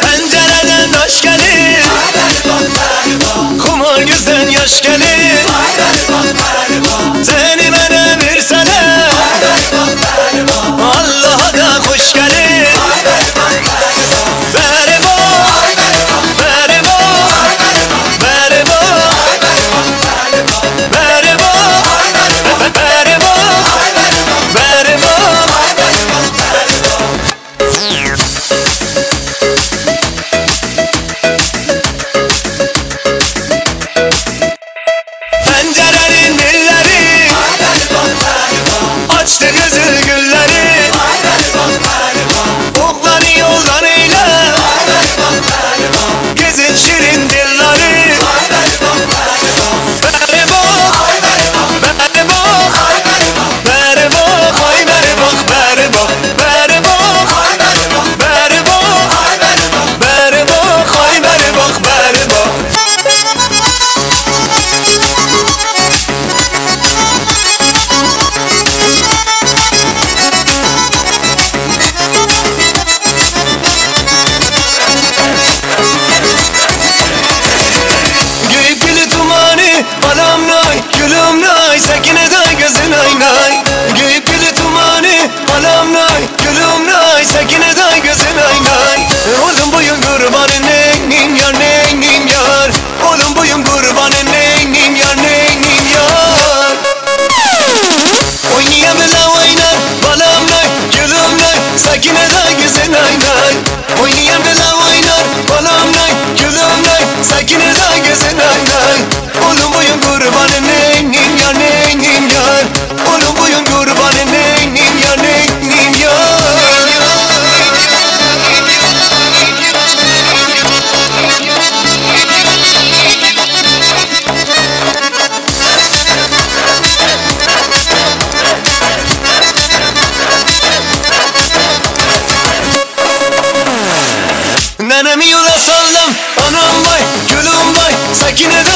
Pencereden hoş gelir Kumar gözden yaş gelir Anam nay gülüm nay Sakine day gözün ay nay. Geyip gülü tumanı Anam nay gülüm nay Sakine day gözün ay nay. Oğlum buyum kurbanın neynim yar neynim yar? Oğlum buyum kurbanın neynim yar neynim yar? Oynayamela oynar balam nay gülüm nay Sakine day gözün ay nay. Oynayamela oynar balam nay gülüm nay Sakine day 기대돼